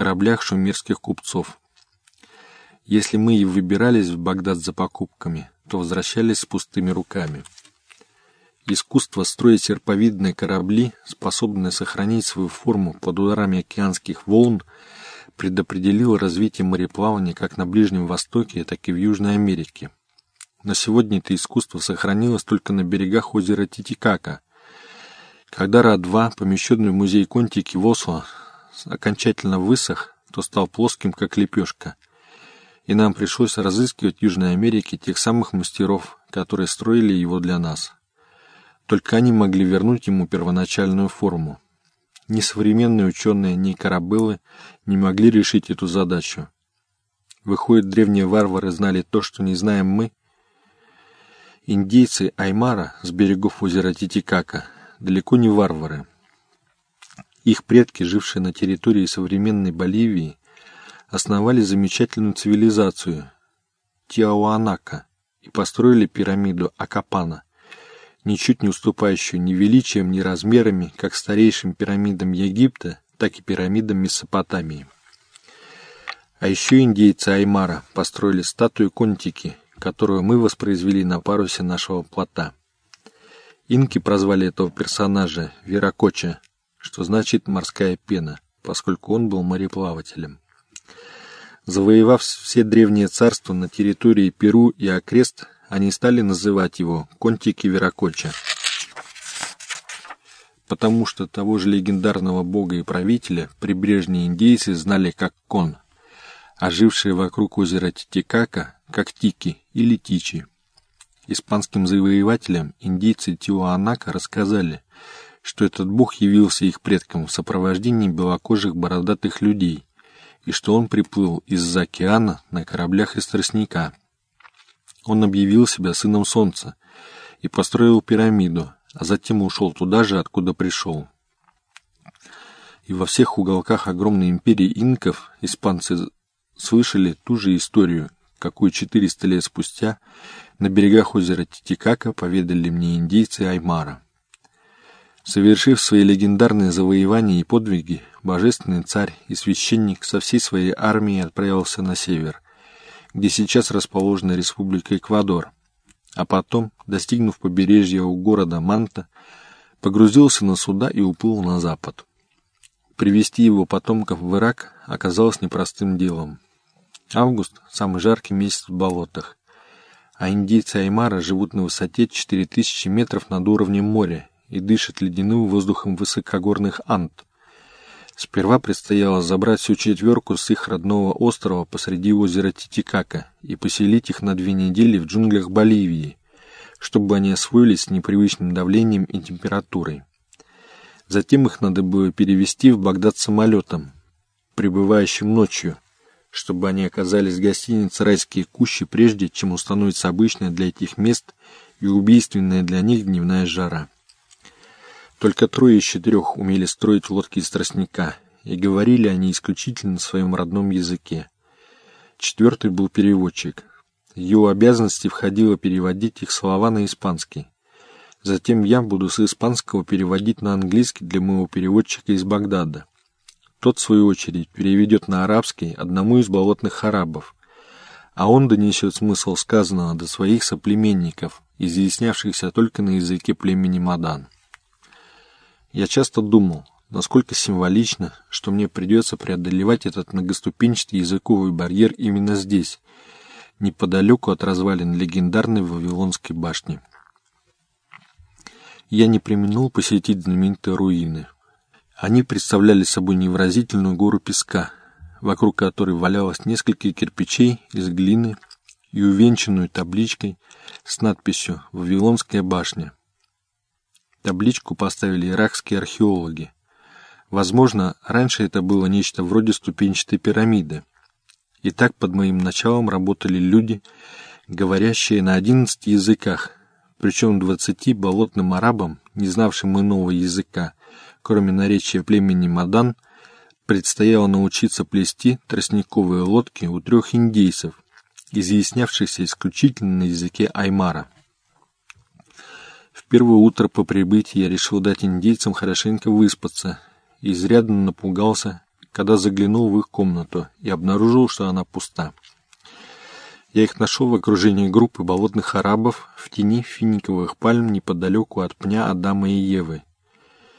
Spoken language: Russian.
кораблях шумерских купцов. Если мы и выбирались в Багдад за покупками, то возвращались с пустыми руками. Искусство строить серповидные корабли, способные сохранить свою форму под ударами океанских волн, предопределило развитие мореплавания как на Ближнем Востоке, так и в Южной Америке. На сегодня это искусство сохранилось только на берегах озера Титикака. Когда Ра-2, помещенный в музей Контики в Осло, окончательно высох, то стал плоским, как лепешка. И нам пришлось разыскивать в Южной Америке тех самых мастеров, которые строили его для нас. Только они могли вернуть ему первоначальную форму. Ни современные ученые, ни корабелы не могли решить эту задачу. Выходит, древние варвары знали то, что не знаем мы? Индейцы Аймара с берегов озера Титикака далеко не варвары. Их предки, жившие на территории современной Боливии, основали замечательную цивилизацию Тиауанака и построили пирамиду Акапана, ничуть не уступающую ни величием, ни размерами как старейшим пирамидам Египта, так и пирамидам Месопотамии. А еще индейцы Аймара построили статую Контики, которую мы воспроизвели на парусе нашего плота. Инки прозвали этого персонажа Веракоча, что значит «морская пена», поскольку он был мореплавателем. Завоевав все древние царства на территории Перу и окрест, они стали называть его Контики Веракоча, потому что того же легендарного бога и правителя прибрежные индейцы знали как Кон, а жившие вокруг озера Титикака как Тики или Тичи. Испанским завоевателям индейцы Тиуанака рассказали, что этот бог явился их предкам в сопровождении белокожих бородатых людей, и что он приплыл из-за океана на кораблях из тростника. Он объявил себя сыном солнца и построил пирамиду, а затем ушел туда же, откуда пришел. И во всех уголках огромной империи инков испанцы слышали ту же историю, какую 400 лет спустя на берегах озера Титикака поведали мне индейцы Аймара. Совершив свои легендарные завоевания и подвиги, божественный царь и священник со всей своей армией отправился на север, где сейчас расположена республика Эквадор, а потом, достигнув побережья у города Манта, погрузился на суда и уплыл на запад. Привести его потомков в Ирак оказалось непростым делом. Август – самый жаркий месяц в болотах, а индейцы Аймара живут на высоте 4000 метров над уровнем моря и дышат ледяным воздухом высокогорных Анд. Сперва предстояло забрать всю четверку с их родного острова посреди озера Титикака и поселить их на две недели в джунглях Боливии, чтобы они освоились с непривычным давлением и температурой. Затем их надо было перевести в Багдад самолетом, прибывающим ночью, чтобы они оказались в гостинице «Райские кущи» прежде, чем установится обычная для этих мест и убийственная для них дневная жара. Только трое из четырех умели строить лодки из тростника, и говорили они исключительно на своем родном языке. Четвертый был переводчик. В его обязанности входило переводить их слова на испанский. Затем я буду с испанского переводить на английский для моего переводчика из Багдада. Тот, в свою очередь, переведет на арабский одному из болотных арабов, а он донесет смысл сказанного до своих соплеменников, изъяснявшихся только на языке племени Мадан. Я часто думал, насколько символично, что мне придется преодолевать этот многоступенчатый языковый барьер именно здесь, неподалеку от развалин легендарной Вавилонской башни. Я не применил посетить знаменитые руины. Они представляли собой невыразительную гору песка, вокруг которой валялось несколько кирпичей из глины и увенчанную табличкой с надписью «Вавилонская башня». Табличку поставили иракские археологи. Возможно, раньше это было нечто вроде ступенчатой пирамиды. И так под моим началом работали люди, говорящие на 11 языках, причем 20 болотным арабам, не знавшим иного языка, кроме наречия племени Мадан, предстояло научиться плести тростниковые лодки у трех индейцев, изъяснявшихся исключительно на языке Аймара. Первое утро по прибытии я решил дать индейцам хорошенько выспаться изрядно напугался, когда заглянул в их комнату и обнаружил, что она пуста. Я их нашел в окружении группы болотных арабов в тени финиковых пальм неподалеку от пня Адама и Евы,